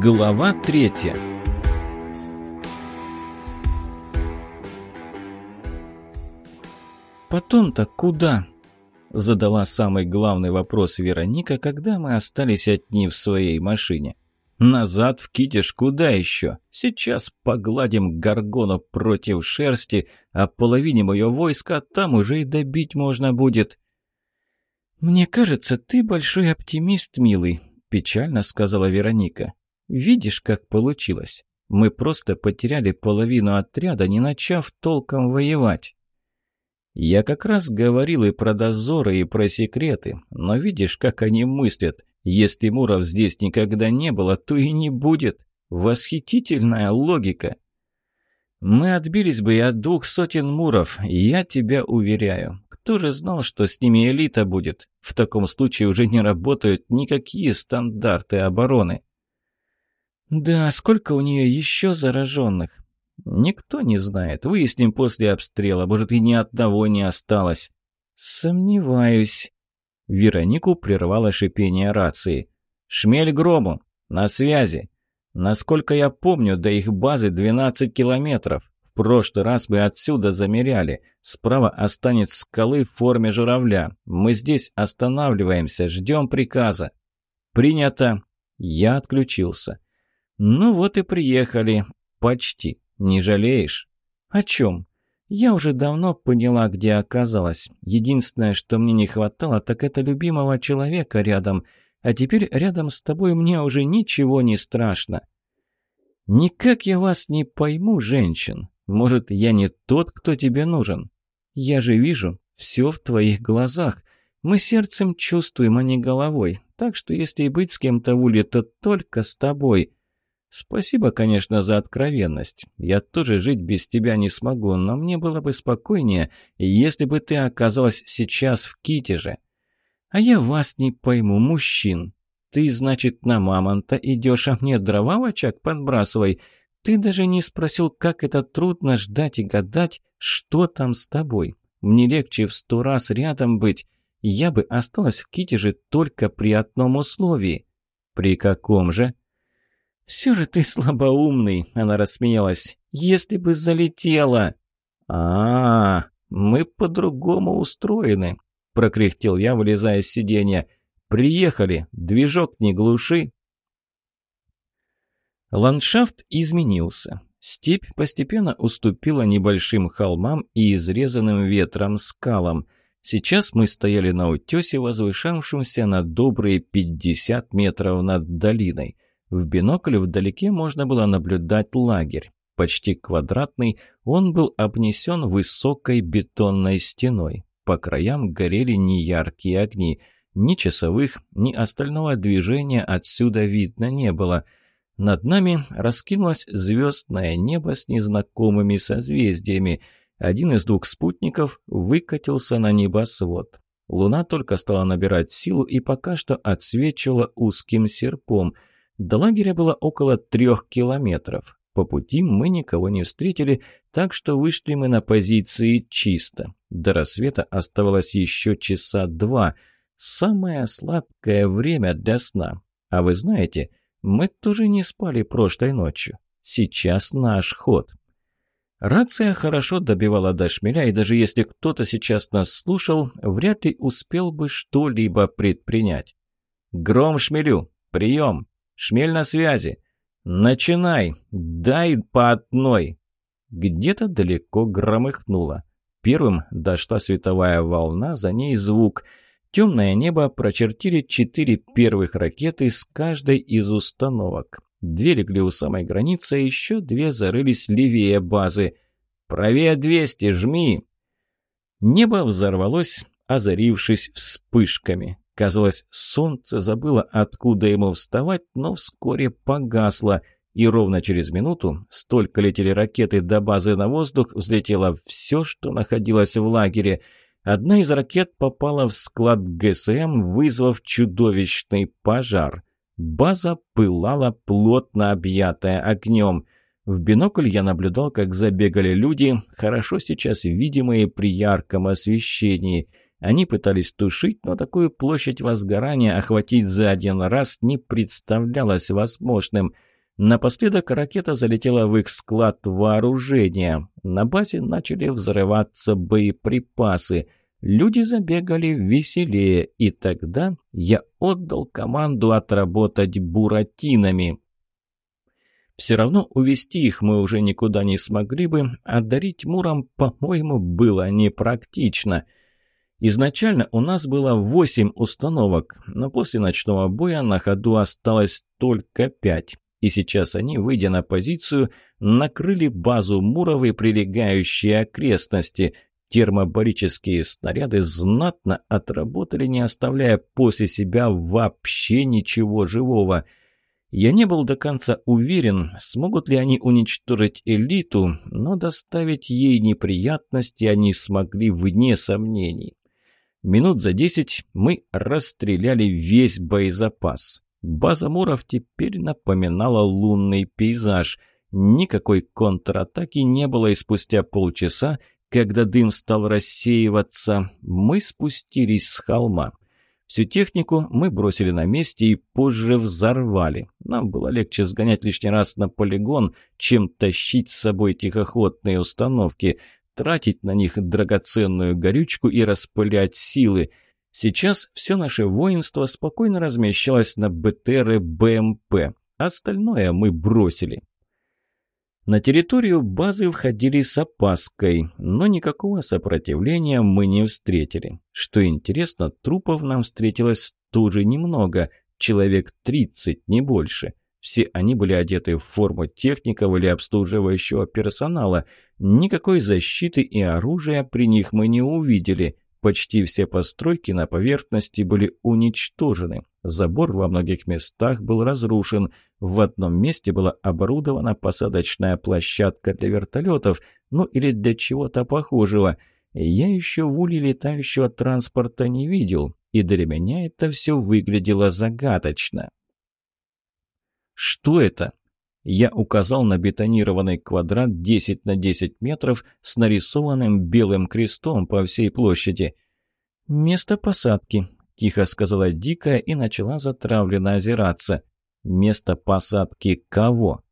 Глава третья «Потом-то куда?» – задала самый главный вопрос Вероника, когда мы остались одни в своей машине. «Назад в Китиш куда еще? Сейчас погладим горгону против шерсти, а половине моего войска там уже и добить можно будет». «Мне кажется, ты большой оптимист, милый», – печально сказала Вероника. «Видишь, как получилось? Мы просто потеряли половину отряда, не начав толком воевать». Я как раз говорил и про дозоры, и про секреты, но видишь, как они мыслят. Если Муров здесь никогда не было, то и не будет. Восхитительная логика. Мы отбились бы и от двух сотен Муров, я тебя уверяю. Кто же знал, что с ними элита будет? В таком случае уже не работают никакие стандарты обороны. Да, сколько у нее еще зараженных? «Никто не знает. Выясним после обстрела. Может, и ни одного не осталось». «Сомневаюсь». Веронику прервало шипение рации. «Шмель грому! На связи! Насколько я помню, до их базы 12 километров. В прошлый раз мы отсюда замеряли. Справа останется скалы в форме журавля. Мы здесь останавливаемся, ждем приказа». «Принято». Я отключился. «Ну вот и приехали. Почти. «Не жалеешь?» «О чем?» «Я уже давно поняла, где оказалась. Единственное, что мне не хватало, так это любимого человека рядом. А теперь рядом с тобой мне уже ничего не страшно». «Никак я вас не пойму, женщин. Может, я не тот, кто тебе нужен? Я же вижу все в твоих глазах. Мы сердцем чувствуем, а не головой. Так что если и быть с кем-то в уле, то только с тобой. «Спасибо, конечно, за откровенность. Я тоже жить без тебя не смогу, но мне было бы спокойнее, если бы ты оказалась сейчас в Китеже. А я вас не пойму, мужчин. Ты, значит, на мамонта идешь, а мне дрова в очаг подбрасывай. Ты даже не спросил, как это трудно ждать и гадать, что там с тобой. Мне легче в сто раз рядом быть. Я бы осталась в Китеже только при одном условии». «При каком же?» «Все же ты слабоумный», — она рассмеялась. «Если бы залетела!» а, -а, -а мы по-другому устроены», — прокряхтел я, вылезая с сиденья. «Приехали, движок не глуши». Ландшафт изменился. Степь постепенно уступила небольшим холмам и изрезанным ветром скалам. Сейчас мы стояли на утесе, возвышавшемся на добрые пятьдесят метров над долиной — в бинокль вдалеке можно было наблюдать лагерь. Почти квадратный, он был обнесен высокой бетонной стеной. По краям горели неяркие огни. Ни часовых, ни остального движения отсюда видно не было. Над нами раскинулось звездное небо с незнакомыми созвездиями. Один из двух спутников выкатился на небосвод. Луна только стала набирать силу и пока что отсвечивала узким серпом – до лагеря было около трех километров. По пути мы никого не встретили, так что вышли мы на позиции чисто. До рассвета оставалось еще часа два. Самое сладкое время для сна. А вы знаете, мы тоже не спали прошлой ночью. Сейчас наш ход. Рация хорошо добивала до шмеля, и даже если кто-то сейчас нас слушал, вряд ли успел бы что-либо предпринять. «Гром шмелю! Прием!» «Шмель на связи!» «Начинай! Дай по одной!» Где-то далеко громыхнуло. Первым дошла световая волна, за ней звук. Темное небо прочертили четыре первых ракеты с каждой из установок. Две легли у самой границы, а еще две зарылись левее базы. «Правее двести, жми!» Небо взорвалось, озарившись вспышками. Казалось, солнце забыло, откуда ему вставать, но вскоре погасло, и ровно через минуту столько летели ракеты до базы на воздух, взлетело все, что находилось в лагере. Одна из ракет попала в склад ГСМ, вызвав чудовищный пожар. База пылала, плотно объятая огнем. В бинокль я наблюдал, как забегали люди, хорошо сейчас видимые при ярком освещении – они пытались тушить, но такую площадь возгорания охватить за один раз не представлялось возможным. Напоследок ракета залетела в их склад вооружения. На базе начали взрываться боеприпасы. Люди забегали веселее, и тогда я отдал команду отработать буратинами. Все равно увести их мы уже никуда не смогли бы, а дарить мурам, по-моему, было непрактично. Изначально у нас было восемь установок, но после ночного боя на ходу осталось только пять. И сейчас они, выйдя на позицию, накрыли базу Муров и прилегающие окрестности. Термобарические снаряды знатно отработали, не оставляя после себя вообще ничего живого – я не был до конца уверен, смогут ли они уничтожить элиту, но доставить ей неприятности они смогли вне сомнений. Минут за десять мы расстреляли весь боезапас. База Муров теперь напоминала лунный пейзаж. Никакой контратаки не было, и спустя полчаса, когда дым стал рассеиваться, мы спустились с холма. Всю технику мы бросили на месте и позже взорвали. Нам было легче сгонять лишний раз на полигон, чем тащить с собой тихоходные установки, тратить на них драгоценную горючку и распылять силы. Сейчас все наше воинство спокойно размещалось на БТР и БМП. Остальное мы бросили. На территорию базы входили с опаской, но никакого сопротивления мы не встретили. Что интересно, трупов нам встретилось тоже немного, человек 30, не больше. Все они были одеты в форму техников или обслуживающего персонала. Никакой защиты и оружия при них мы не увидели. Почти все постройки на поверхности были уничтожены. Забор во многих местах был разрушен. В одном месте была оборудована посадочная площадка для вертолетов, ну или для чего-то похожего. Я еще в уле летающего транспорта не видел, и для меня это все выглядело загадочно. «Что это?» Я указал на бетонированный квадрат 10 на 10 метров с нарисованным белым крестом по всей площади. «Место посадки», — тихо сказала Дикая и начала затравленно озираться. «Место посадки кого?»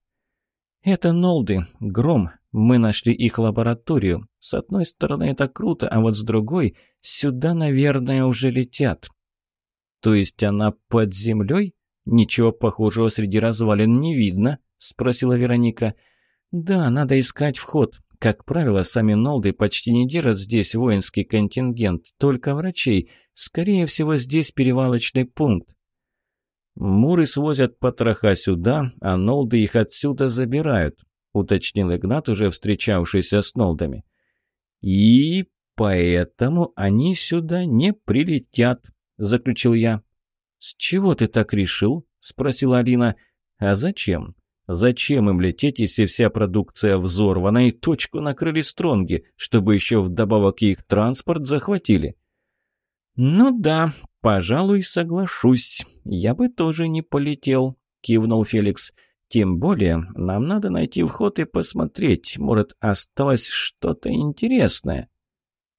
«Это Нолды, Гром. Мы нашли их лабораторию. С одной стороны это круто, а вот с другой сюда, наверное, уже летят». «То есть она под землей? Ничего похожего среди развалин не видно?» — спросила Вероника. «Да, надо искать вход. Как правило, сами Нолды почти не держат здесь воинский контингент, только врачей. Скорее всего, здесь перевалочный пункт». «Муры свозят потроха сюда, а Нолды их отсюда забирают», — уточнил Игнат, уже встречавшийся с Нолдами. «И поэтому они сюда не прилетят», — заключил я. «С чего ты так решил?» — спросила Алина. «А зачем? Зачем им лететь, если вся продукция взорвана и точку накрыли стронги, чтобы еще вдобавок их транспорт захватили? «Ну да, пожалуй, соглашусь. Я бы тоже не полетел», — кивнул Феликс. «Тем более нам надо найти вход и посмотреть, может, осталось что-то интересное».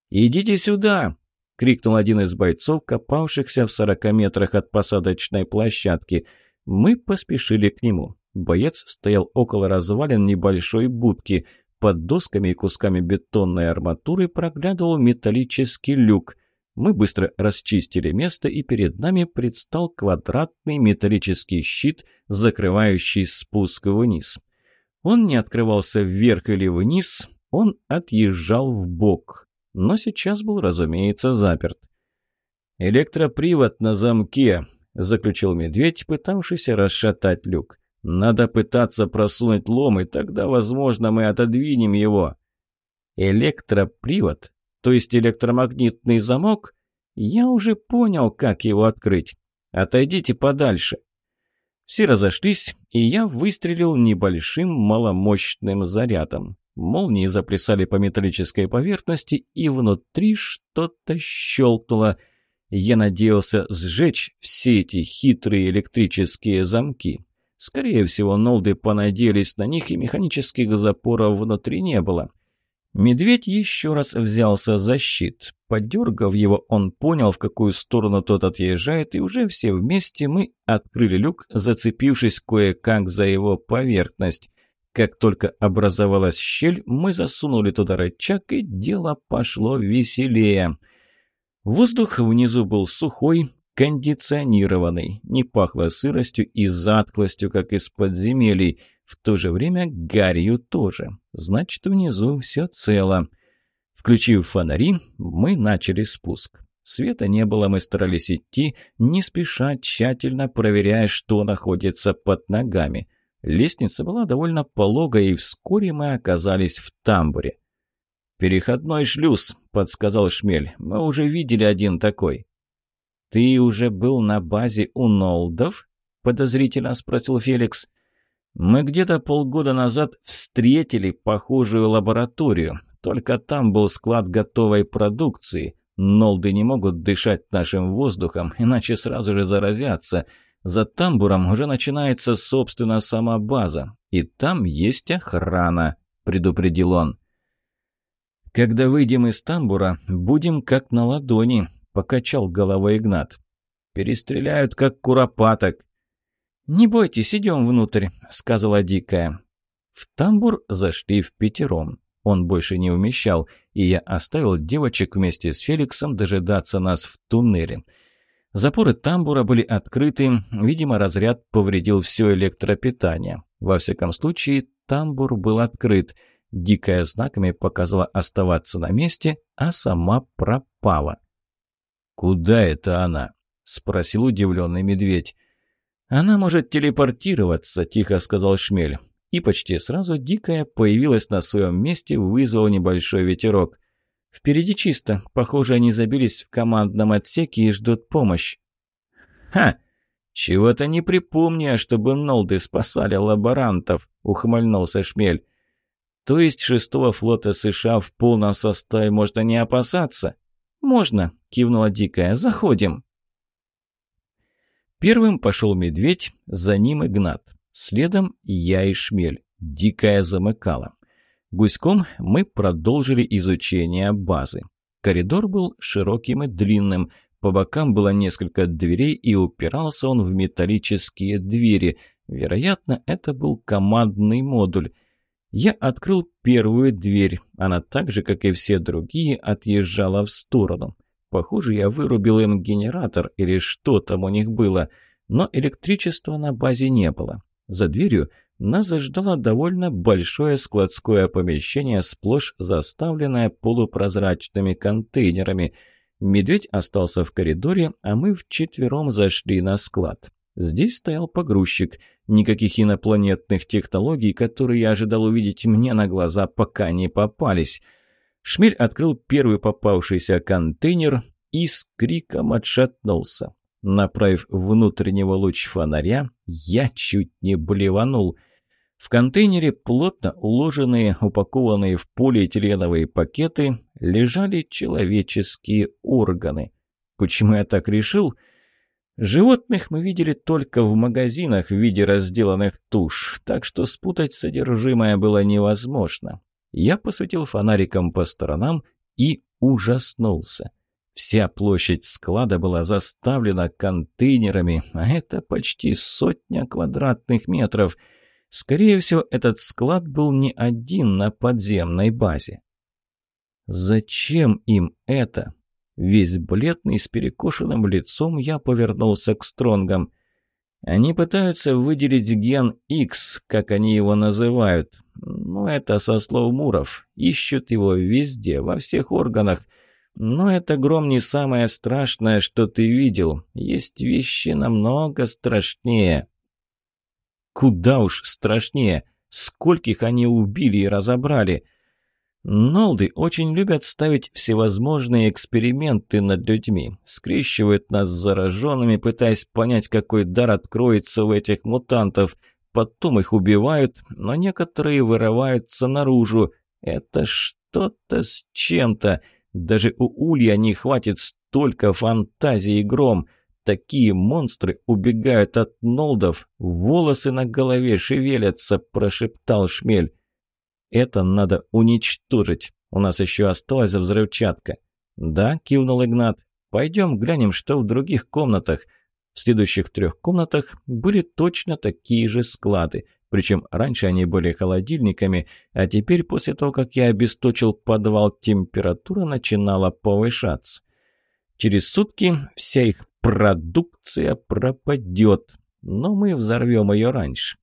«Идите сюда!» — крикнул один из бойцов, копавшихся в сорока метрах от посадочной площадки. Мы поспешили к нему. Боец стоял около развалин небольшой будки. Под досками и кусками бетонной арматуры проглядывал металлический люк. Мы быстро расчистили место, и перед нами предстал квадратный металлический щит, закрывающий спуск вниз. Он не открывался вверх или вниз, он отъезжал в бок, но сейчас был, разумеется, заперт. «Электропривод на замке», — заключил медведь, пытавшийся расшатать люк. Надо пытаться просунуть лом, и тогда, возможно, мы отодвинем его. Электропривод, то есть электромагнитный замок? Я уже понял, как его открыть. Отойдите подальше. Все разошлись, и я выстрелил небольшим маломощным зарядом. Молнии заплясали по металлической поверхности, и внутри что-то щелкнуло. Я надеялся сжечь все эти хитрые электрические замки. Скорее всего, нолды понадеялись на них, и механических запоров внутри не было. Медведь еще раз взялся за щит. Подергав его, он понял, в какую сторону тот отъезжает, и уже все вместе мы открыли люк, зацепившись кое-как за его поверхность. Как только образовалась щель, мы засунули туда рычаг, и дело пошло веселее. Воздух внизу был сухой, кондиционированный, не пахло сыростью и затклостью, как из подземелий, в то же время гарью тоже. Значит, внизу все цело. Включив фонари, мы начали спуск. Света не было, мы старались идти, не спеша, тщательно проверяя, что находится под ногами. Лестница была довольно пологая, и вскоре мы оказались в тамбуре. «Переходной шлюз», — подсказал Шмель. «Мы уже видели один такой». «Ты уже был на базе у Нолдов?» — подозрительно спросил Феликс. «Мы где-то полгода назад встретили похожую лабораторию, только там был склад готовой продукции. Нолды не могут дышать нашим воздухом, иначе сразу же заразятся. За тамбуром уже начинается, собственно, сама база. И там есть охрана», — предупредил он. «Когда выйдем из тамбура, будем как на ладони», — покачал головой Игнат. «Перестреляют, как куропаток». «Не бойтесь, идем внутрь», — сказала Дикая. В тамбур зашли в пятером. Он больше не умещал, и я оставил девочек вместе с Феликсом дожидаться нас в туннеле. Запоры тамбура были открыты, видимо, разряд повредил все электропитание. Во всяком случае, тамбур был открыт — Дикая знаками показала оставаться на месте, а сама пропала. «Куда это она?» — спросил удивленный медведь. «Она может телепортироваться», — тихо сказал Шмель. И почти сразу Дикая появилась на своем месте, вызвав небольшой ветерок. «Впереди чисто. Похоже, они забились в командном отсеке и ждут помощь». «Ха! Чего-то не припомню, чтобы Нолды спасали лаборантов», — ухмыльнулся Шмель. То есть шестого флота США в полном составе можно не опасаться? Можно, кивнула Дикая. Заходим. Первым пошел медведь, за ним Игнат. Следом я и Шмель. Дикая замыкала. Гуськом мы продолжили изучение базы. Коридор был широким и длинным. По бокам было несколько дверей, и упирался он в металлические двери. Вероятно, это был командный модуль. Я открыл первую дверь. Она так же, как и все другие, отъезжала в сторону. Похоже, я вырубил им генератор или что там у них было, но электричества на базе не было. За дверью нас ждало довольно большое складское помещение, сплошь заставленное полупрозрачными контейнерами. Медведь остался в коридоре, а мы вчетвером зашли на склад. Здесь стоял погрузчик — Никаких инопланетных технологий, которые я ожидал увидеть мне на глаза, пока не попались. Шмель открыл первый попавшийся контейнер и с криком отшатнулся. Направив внутреннего луч фонаря, я чуть не блеванул. В контейнере, плотно уложенные, упакованные в полиэтиленовые пакеты, лежали человеческие органы. Почему я так решил? — Животных мы видели только в магазинах в виде разделанных туш, так что спутать содержимое было невозможно. Я посветил фонариком по сторонам и ужаснулся. Вся площадь склада была заставлена контейнерами, а это почти сотня квадратных метров. Скорее всего, этот склад был не один на подземной базе. Зачем им это? Весь бледный, с перекошенным лицом, я повернулся к Стронгам. Они пытаются выделить ген X, как они его называют. Ну, это со слов Муров. Ищут его везде, во всех органах. Но это гром не самое страшное, что ты видел. Есть вещи намного страшнее. Куда уж страшнее. Скольких они убили и разобрали. — Нолды очень любят ставить всевозможные эксперименты над людьми, скрещивают нас с зараженными, пытаясь понять, какой дар откроется у этих мутантов. Потом их убивают, но некоторые вырываются наружу. Это что-то с чем-то. Даже у Улья не хватит столько фантазии и гром. Такие монстры убегают от нолдов, волосы на голове шевелятся, прошептал Шмель. Это надо уничтожить. У нас еще осталась взрывчатка». «Да», — кивнул Игнат. «Пойдем глянем, что в других комнатах». В следующих трех комнатах были точно такие же склады. Причем раньше они были холодильниками, а теперь, после того, как я обесточил подвал, температура начинала повышаться. Через сутки вся их продукция пропадет, но мы взорвем ее раньше.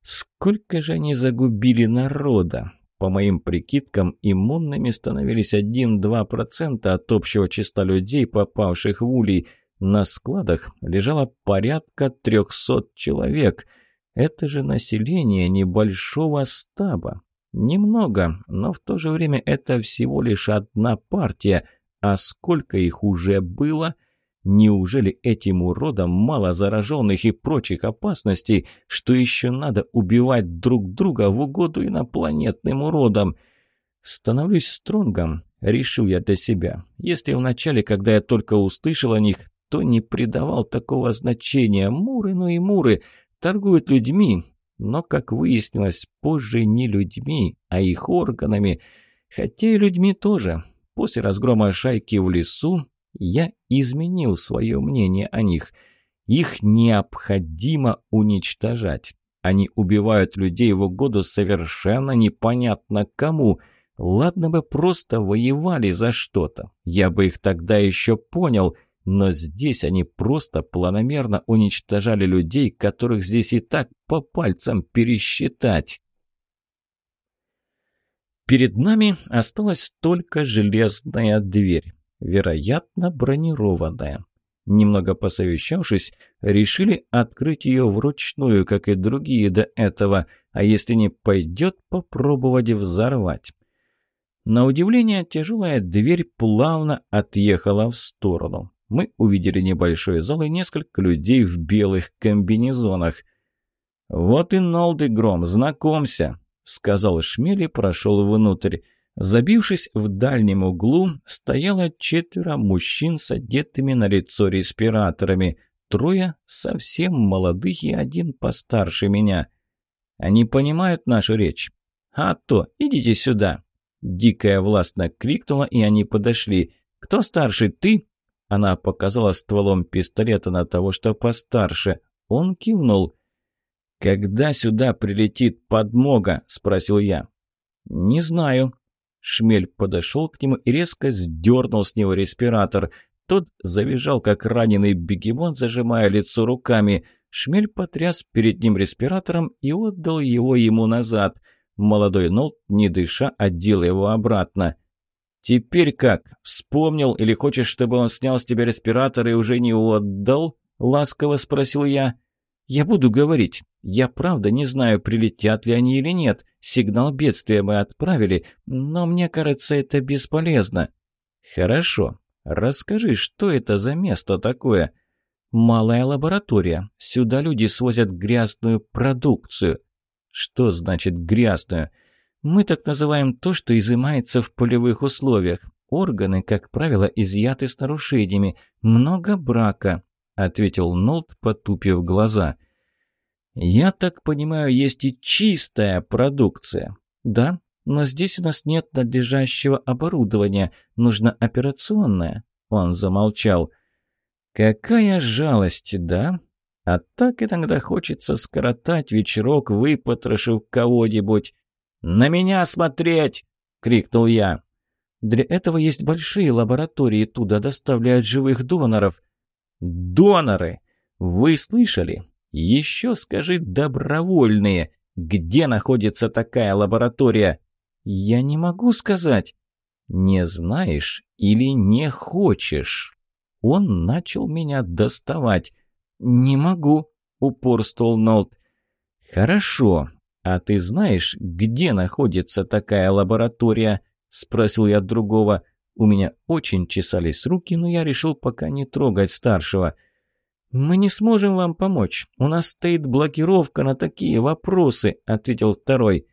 Сколько же они загубили народа? По моим прикидкам, иммунными становились 1-2% от общего числа людей, попавших в улей. На складах лежало порядка 300 человек. Это же население небольшого стаба. Немного, но в то же время это всего лишь одна партия. А сколько их уже было – Неужели этим уродам мало зараженных и прочих опасностей, что еще надо убивать друг друга в угоду инопланетным уродам? Становлюсь стронгом, решил я для себя. Если вначале, когда я только услышал о них, то не придавал такого значения. Муры, ну и муры, торгуют людьми, но, как выяснилось, позже не людьми, а их органами. Хотя и людьми тоже. После разгрома шайки в лесу я изменил свое мнение о них. Их необходимо уничтожать. Они убивают людей в угоду совершенно непонятно кому. Ладно бы просто воевали за что-то. Я бы их тогда еще понял. Но здесь они просто планомерно уничтожали людей, которых здесь и так по пальцам пересчитать. Перед нами осталась только железная дверь вероятно, бронированная. Немного посовещавшись, решили открыть ее вручную, как и другие до этого, а если не пойдет, попробовать взорвать. На удивление, тяжелая дверь плавно отъехала в сторону. Мы увидели небольшой зал и несколько людей в белых комбинезонах. «Вот и Нолды Гром, знакомься!» — сказал Шмель и прошел внутрь. Забившись в дальнем углу, стояло четверо мужчин с одетыми на лицо респираторами. Трое совсем молодых и один постарше меня. Они понимают нашу речь. «А то, идите сюда!» Дикая властно крикнула, и они подошли. «Кто старше, ты?» Она показала стволом пистолета на того, что постарше. Он кивнул. «Когда сюда прилетит подмога?» – спросил я. «Не знаю», Шмель подошел к нему и резко сдернул с него респиратор. Тот завизжал, как раненый бегемот, зажимая лицо руками. Шмель потряс перед ним респиратором и отдал его ему назад. Молодой Нолт, не дыша, отдел его обратно. «Теперь как? Вспомнил или хочешь, чтобы он снял с тебя респиратор и уже не отдал?» — ласково спросил я. «Я буду говорить. Я правда не знаю, прилетят ли они или нет. Сигнал бедствия мы отправили, но мне кажется, это бесполезно». «Хорошо. Расскажи, что это за место такое?» «Малая лаборатория. Сюда люди свозят грязную продукцию». «Что значит грязную?» «Мы так называем то, что изымается в полевых условиях. Органы, как правило, изъяты с нарушениями. Много брака», — ответил Нолт, потупив глаза. «Я так понимаю, есть и чистая продукция?» «Да, но здесь у нас нет надлежащего оборудования. Нужно операционное». Он замолчал. «Какая жалость, да? А так иногда хочется скоротать вечерок, выпотрошив кого-нибудь. «На меня смотреть!» — крикнул я. «Для этого есть большие лаборатории, туда доставляют живых доноров». «Доноры! Вы слышали? Еще скажи добровольные. Где находится такая лаборатория? Я не могу сказать. Не знаешь или не хочешь? Он начал меня доставать. Не могу, упорствовал Нолт. Хорошо. А ты знаешь, где находится такая лаборатория? Спросил я другого. У меня очень чесались руки, но я решил пока не трогать старшего. — «Мы не сможем вам помочь. У нас стоит блокировка на такие вопросы», — ответил второй.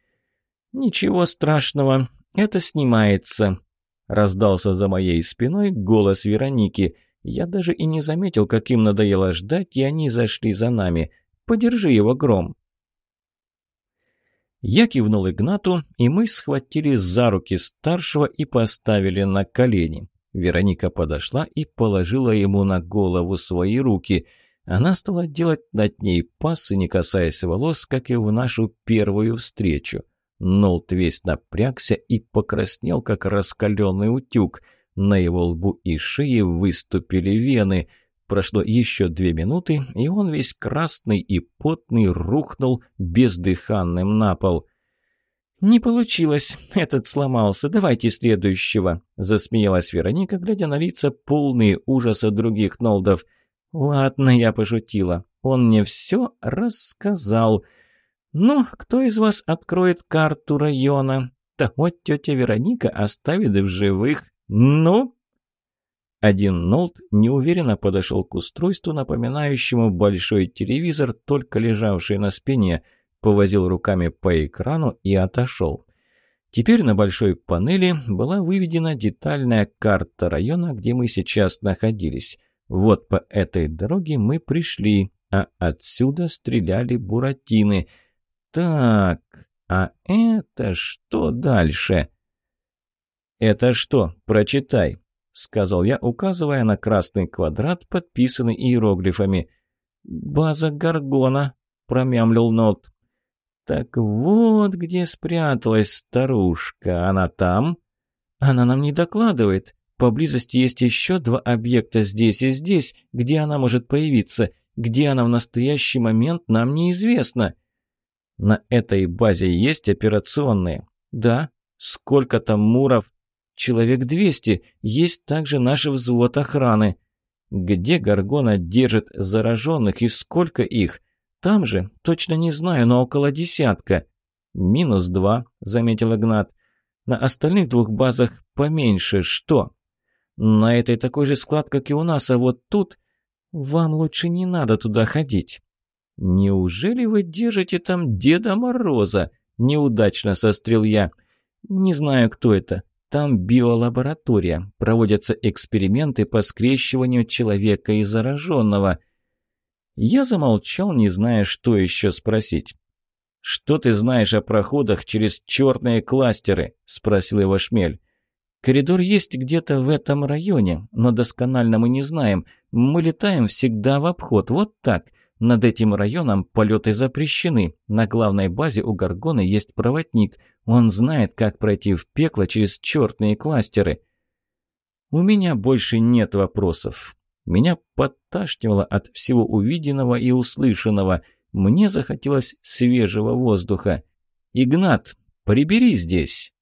«Ничего страшного, это снимается», — раздался за моей спиной голос Вероники. Я даже и не заметил, как им надоело ждать, и они зашли за нами. «Подержи его, Гром». Я кивнул Игнату, и мы схватили за руки старшего и поставили на колени. Вероника подошла и положила ему на голову свои руки. Она стала делать над ней пасы, не касаясь волос, как и в нашу первую встречу. Нолт весь напрягся и покраснел, как раскаленный утюг. На его лбу и шее выступили вены — Прошло еще две минуты, и он весь красный и потный рухнул бездыханным на пол. «Не получилось. Этот сломался. Давайте следующего», — засмеялась Вероника, глядя на лица полные ужаса других нолдов. «Ладно, я пошутила. Он мне все рассказал. Ну, кто из вас откроет карту района? Вот тетя Вероника оставит в живых. Ну?» Один Нолт неуверенно подошел к устройству, напоминающему большой телевизор, только лежавший на спине, повозил руками по экрану и отошел. Теперь на большой панели была выведена детальная карта района, где мы сейчас находились. Вот по этой дороге мы пришли, а отсюда стреляли буратины. Так, а это что дальше? «Это что? Прочитай», — сказал я, указывая на красный квадрат, подписанный иероглифами. «База Гаргона», — промямлил Нот. «Так вот где спряталась старушка. Она там?» «Она нам не докладывает. Поблизости есть еще два объекта здесь и здесь, где она может появиться. Где она в настоящий момент, нам неизвестно». «На этой базе есть операционные?» «Да. Сколько там муров?» Человек двести. Есть также наш взвод охраны. Где Гаргона держит зараженных и сколько их? Там же, точно не знаю, но около десятка. Минус два, заметил Игнат. На остальных двух базах поменьше. Что? На этой такой же склад, как и у нас, а вот тут... Вам лучше не надо туда ходить. Неужели вы держите там Деда Мороза? Неудачно сострил я. Не знаю, кто это. Там биолаборатория. Проводятся эксперименты по скрещиванию человека и зараженного. Я замолчал, не зная, что еще спросить. «Что ты знаешь о проходах через черные кластеры?» – спросил его Шмель. «Коридор есть где-то в этом районе, но досконально мы не знаем. Мы летаем всегда в обход, вот так. Над этим районом полеты запрещены. На главной базе у Гаргона есть проводник. Он знает, как пройти в пекло через чертные кластеры. У меня больше нет вопросов. Меня подташнивало от всего увиденного и услышанного. Мне захотелось свежего воздуха. «Игнат, прибери здесь!»